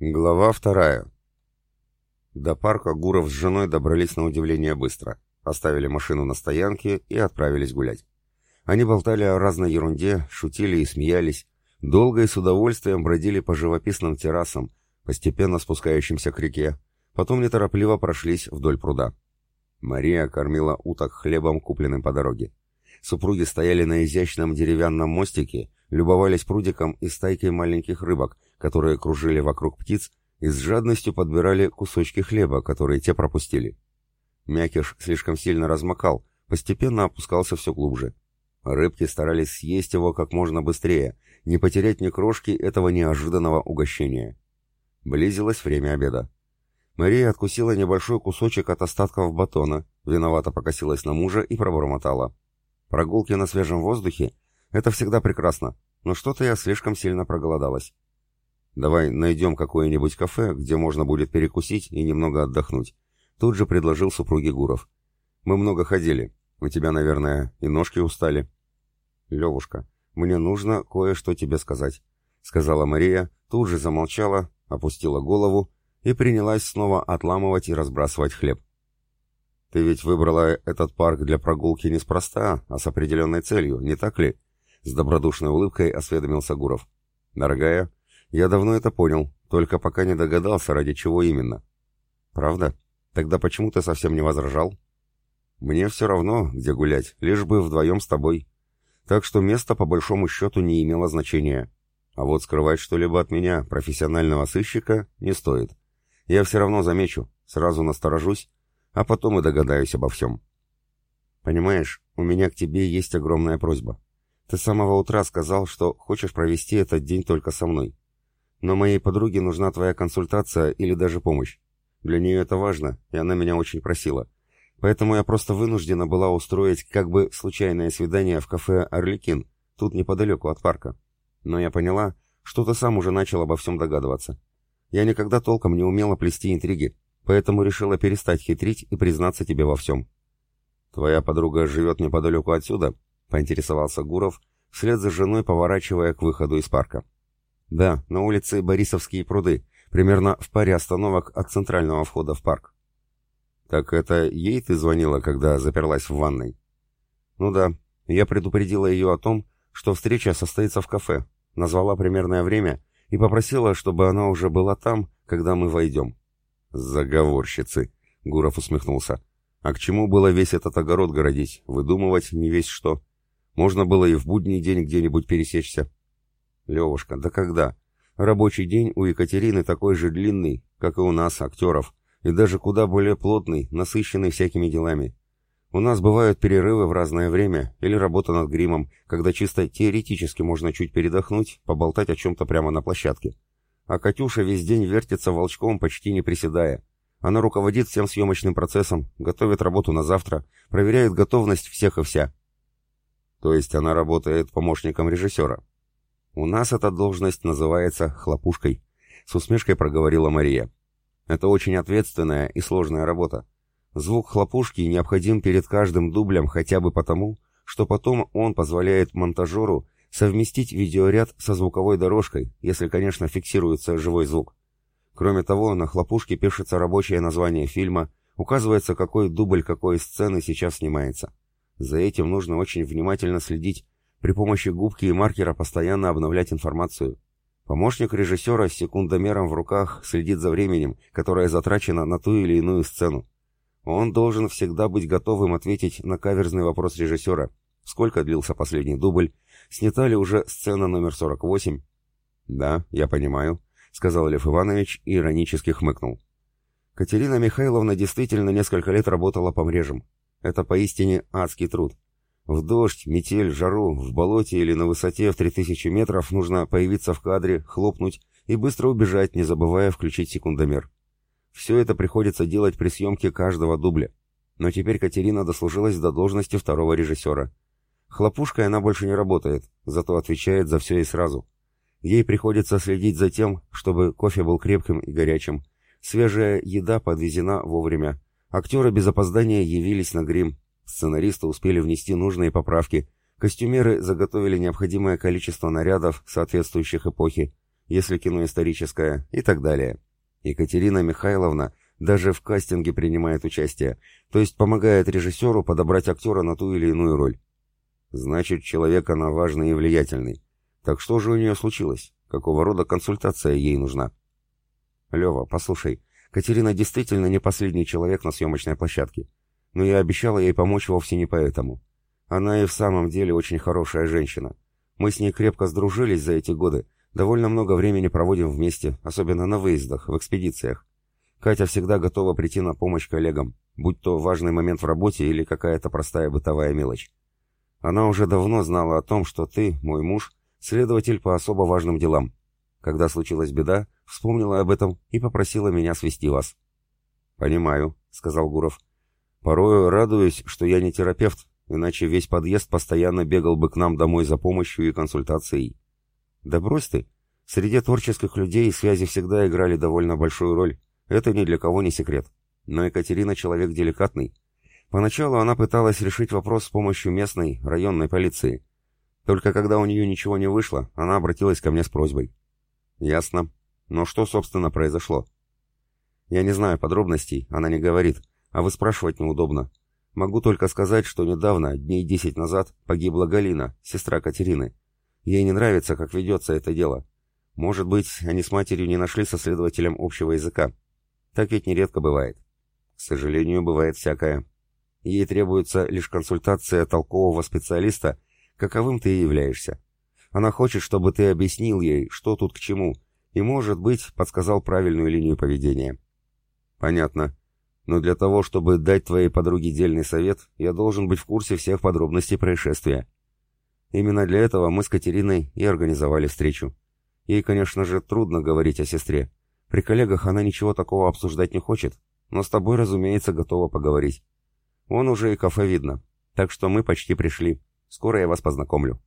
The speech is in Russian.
Глава вторая. До парка Гуров с женой добрались на удивление быстро. Оставили машину на стоянке и отправились гулять. Они болтали о разной ерунде, шутили и смеялись, долго и с удовольствием бродили по живописным террасам, постепенно спускающимся к реке, потом неторопливо прошлись вдоль пруда. Мария кормила уток хлебом, купленным по дороге. Супруги стояли на изящном деревянном мостике, любовались прудиком и стайкой маленьких рыбок, которые кружили вокруг птиц и с жадностью подбирали кусочки хлеба, которые те пропустили. Мякиш слишком сильно размокал, постепенно опускался все глубже. Рыбки старались съесть его как можно быстрее, не потерять ни крошки этого неожиданного угощения. Близилось время обеда. Мария откусила небольшой кусочек от остатков батона, виновато покосилась на мужа и пробормотала. «Прогулки на свежем воздухе — это всегда прекрасно, но что-то я слишком сильно проголодалась. Давай найдем какое-нибудь кафе, где можно будет перекусить и немного отдохнуть. Тут же предложил супруге Гуров. Мы много ходили. У тебя, наверное, и ножки устали. Левушка, мне нужно кое-что тебе сказать, сказала Мария, тут же замолчала, опустила голову и принялась снова отламывать и разбрасывать хлеб. Ты ведь выбрала этот парк для прогулки неспроста, а с определенной целью, не так ли? С добродушной улыбкой осведомился Гуров. Дорогая, я давно это понял, только пока не догадался, ради чего именно. Правда? Тогда почему ты совсем не возражал? Мне все равно, где гулять, лишь бы вдвоем с тобой. Так что место по большому счету не имело значения. А вот скрывать что-либо от меня, профессионального сыщика, не стоит. Я все равно замечу, сразу насторожусь, а потом и догадаюсь обо всем. Понимаешь, у меня к тебе есть огромная просьба. Ты с самого утра сказал, что хочешь провести этот день только со мной. Но моей подруге нужна твоя консультация или даже помощь. Для нее это важно, и она меня очень просила. Поэтому я просто вынуждена была устроить как бы случайное свидание в кафе «Орликин», тут неподалеку от парка. Но я поняла, что ты сам уже начал обо всем догадываться. Я никогда толком не умела плести интриги, поэтому решила перестать хитрить и признаться тебе во всем. «Твоя подруга живет неподалеку отсюда?» — поинтересовался Гуров, вслед за женой поворачивая к выходу из парка. Да, на улице Борисовские пруды, примерно в паре остановок от центрального входа в парк. Так это ей ты звонила, когда заперлась в ванной? Ну да, я предупредила ее о том, что встреча состоится в кафе, назвала примерное время и попросила, чтобы она уже была там, когда мы войдем. Заговорщицы, Гуров усмехнулся. А к чему было весь этот огород городить, выдумывать не весь что? Можно было и в будний день где-нибудь пересечься. Левушка, да когда? Рабочий день у Екатерины такой же длинный, как и у нас, актеров, и даже куда более плотный, насыщенный всякими делами. У нас бывают перерывы в разное время или работа над гримом, когда чисто теоретически можно чуть передохнуть, поболтать о чем-то прямо на площадке. А Катюша весь день вертится волчком, почти не приседая. Она руководит всем съемочным процессом, готовит работу на завтра, проверяет готовность всех и вся. То есть она работает помощником режиссера. «У нас эта должность называется хлопушкой», — с усмешкой проговорила Мария. «Это очень ответственная и сложная работа. Звук хлопушки необходим перед каждым дублем хотя бы потому, что потом он позволяет монтажеру совместить видеоряд со звуковой дорожкой, если, конечно, фиксируется живой звук. Кроме того, на хлопушке пишется рабочее название фильма, указывается, какой дубль какой сцены сейчас снимается. За этим нужно очень внимательно следить, при помощи губки и маркера постоянно обновлять информацию. Помощник режиссера с секундомером в руках следит за временем, которое затрачено на ту или иную сцену. Он должен всегда быть готовым ответить на каверзный вопрос режиссера. Сколько длился последний дубль? Снята ли уже сцена номер 48? «Да, я понимаю», — сказал Лев Иванович и иронически хмыкнул. Катерина Михайловна действительно несколько лет работала по мрежам. Это поистине адский труд. В дождь, метель, жару, в болоте или на высоте в 3000 метров нужно появиться в кадре, хлопнуть и быстро убежать, не забывая включить секундомер. Все это приходится делать при съемке каждого дубля. Но теперь Катерина дослужилась до должности второго режиссера. Хлопушкой она больше не работает, зато отвечает за все и сразу. Ей приходится следить за тем, чтобы кофе был крепким и горячим, свежая еда подвезена вовремя, актеры без опоздания явились на грим, Сценаристы успели внести нужные поправки, костюмеры заготовили необходимое количество нарядов, соответствующих эпохе, если кино историческое, и так далее. Екатерина Михайловна даже в кастинге принимает участие, то есть помогает режиссеру подобрать актера на ту или иную роль. Значит, человек она важный и влиятельный. Так что же у нее случилось? Какого рода консультация ей нужна? Лева, послушай, Катерина действительно не последний человек на съемочной площадке. Но я обещала ей помочь вовсе не поэтому. Она и в самом деле очень хорошая женщина. Мы с ней крепко сдружились за эти годы, довольно много времени проводим вместе, особенно на выездах, в экспедициях. Катя всегда готова прийти на помощь коллегам, будь то важный момент в работе или какая-то простая бытовая мелочь. Она уже давно знала о том, что ты, мой муж, следователь по особо важным делам. Когда случилась беда, вспомнила об этом и попросила меня свести вас. «Понимаю», — сказал Гуров. «Порою радуюсь, что я не терапевт, иначе весь подъезд постоянно бегал бы к нам домой за помощью и консультацией». «Да брось ты. Среди творческих людей связи всегда играли довольно большую роль. Это ни для кого не секрет. Но Екатерина человек деликатный. Поначалу она пыталась решить вопрос с помощью местной, районной полиции. Только когда у нее ничего не вышло, она обратилась ко мне с просьбой. «Ясно. Но что, собственно, произошло?» «Я не знаю подробностей, она не говорит, а вы спрашивать неудобно. Могу только сказать, что недавно, дней десять назад, погибла Галина, сестра Катерины. Ей не нравится, как ведется это дело. Может быть, они с матерью не нашли со следователем общего языка. Так ведь нередко бывает. К сожалению, бывает всякое. Ей требуется лишь консультация толкового специалиста, каковым ты и являешься. Она хочет, чтобы ты объяснил ей, что тут к чему, и, может быть, подсказал правильную линию поведения. Понятно. Но для того, чтобы дать твоей подруге дельный совет, я должен быть в курсе всех подробностей происшествия. Именно для этого мы с Катериной и организовали встречу. Ей, конечно же, трудно говорить о сестре. При коллегах она ничего такого обсуждать не хочет, но с тобой, разумеется, готова поговорить. Вон уже и кафе видно, так что мы почти пришли. Скоро я вас познакомлю.